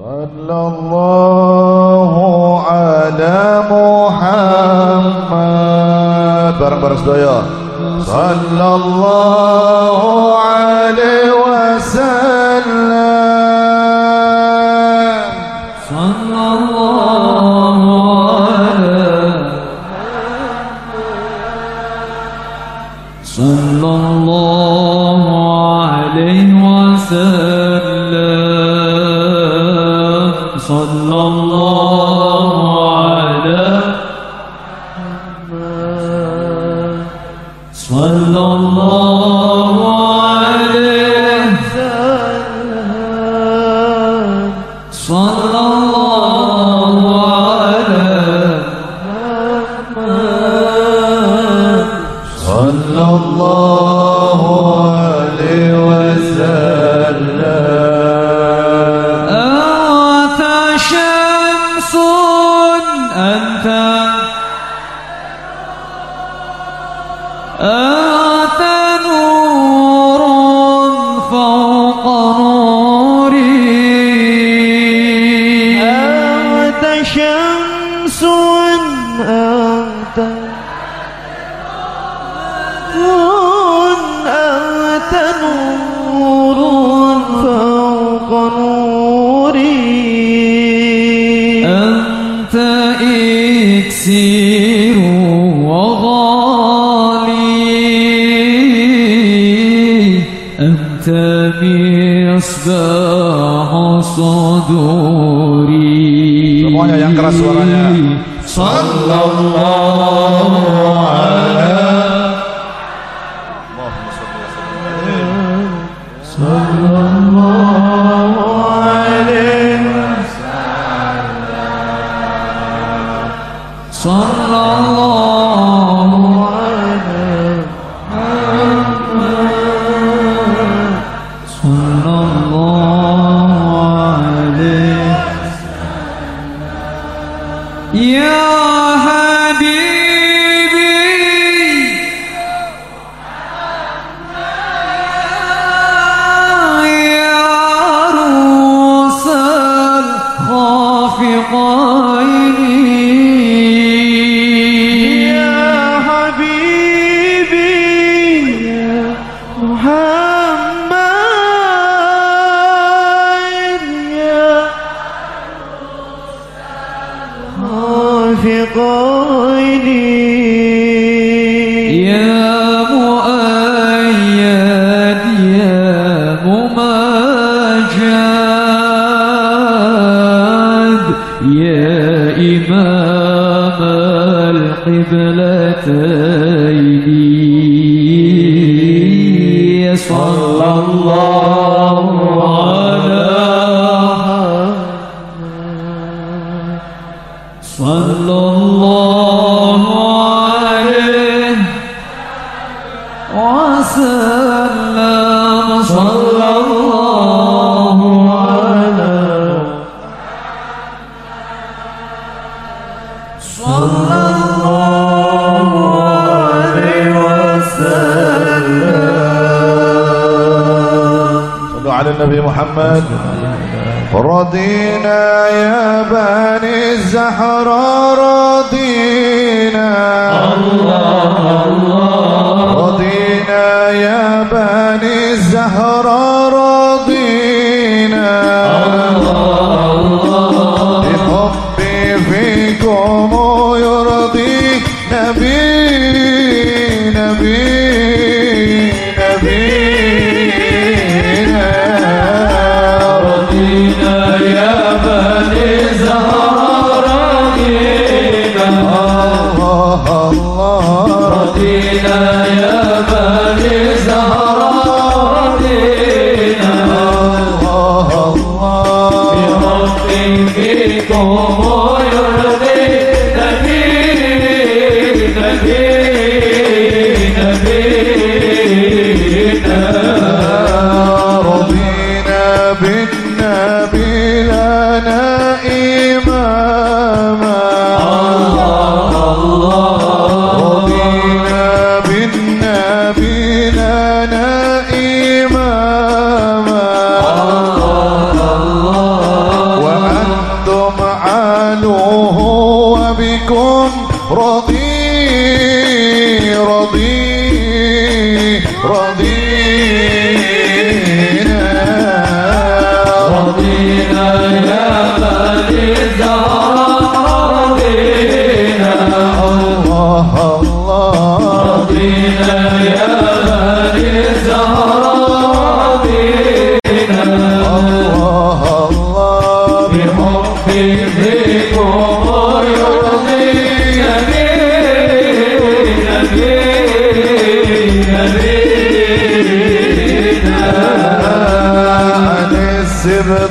صلى الله على محمد bareng-bareng sedaya sallallahu alaihi wasallam صلى الله على صلى الله صلى الله يسير وغالي. أنت بيصباح صدوري. صلى الله 算了我。خافقين يا مؤيد يا ممجد يا إمام القبلتين. صلى الله وسلم صلى الله على صلى الله عليه وسلم صلوا على النبي محمد. رضينا يا بني الزهراء رضينا رضينا.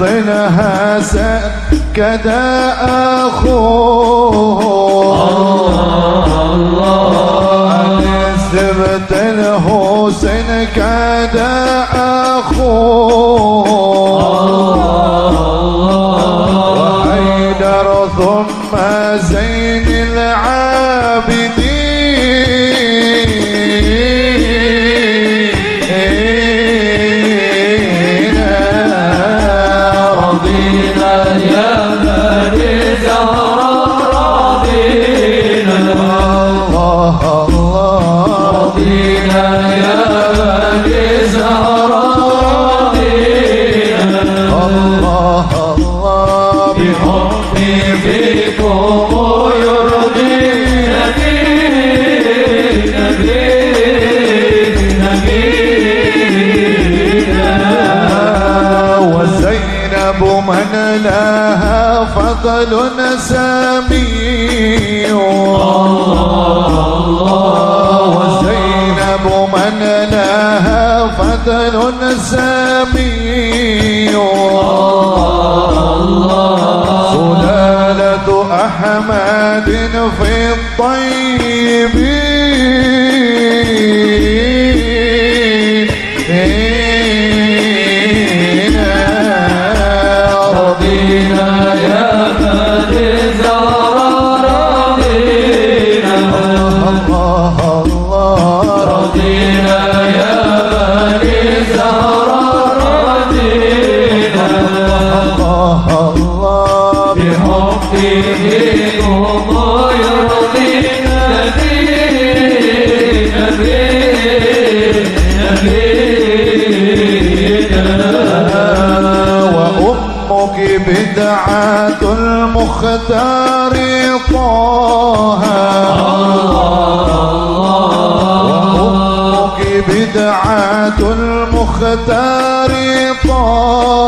باطنها سكت اخو الله الله بحبي فيكم يرضي نبي نبي نبينا وزينب من لها فضل سامي الله وزينب من لها فضل سامي ذهب في الطيب بدعة المختار طه. وأمك بدعة المختار طه.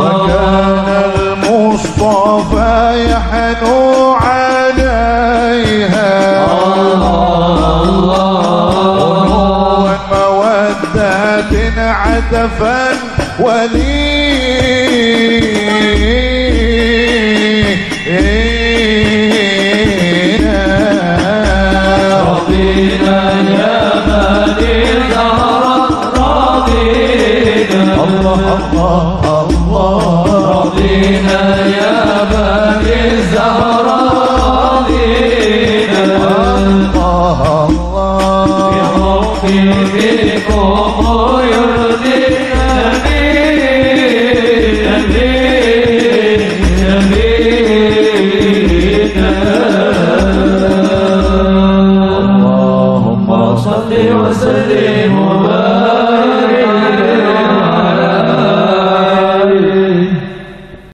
وكان المصطفى يحنو ولينا رضينا يا رضينا الله الله الله رضينا يا بني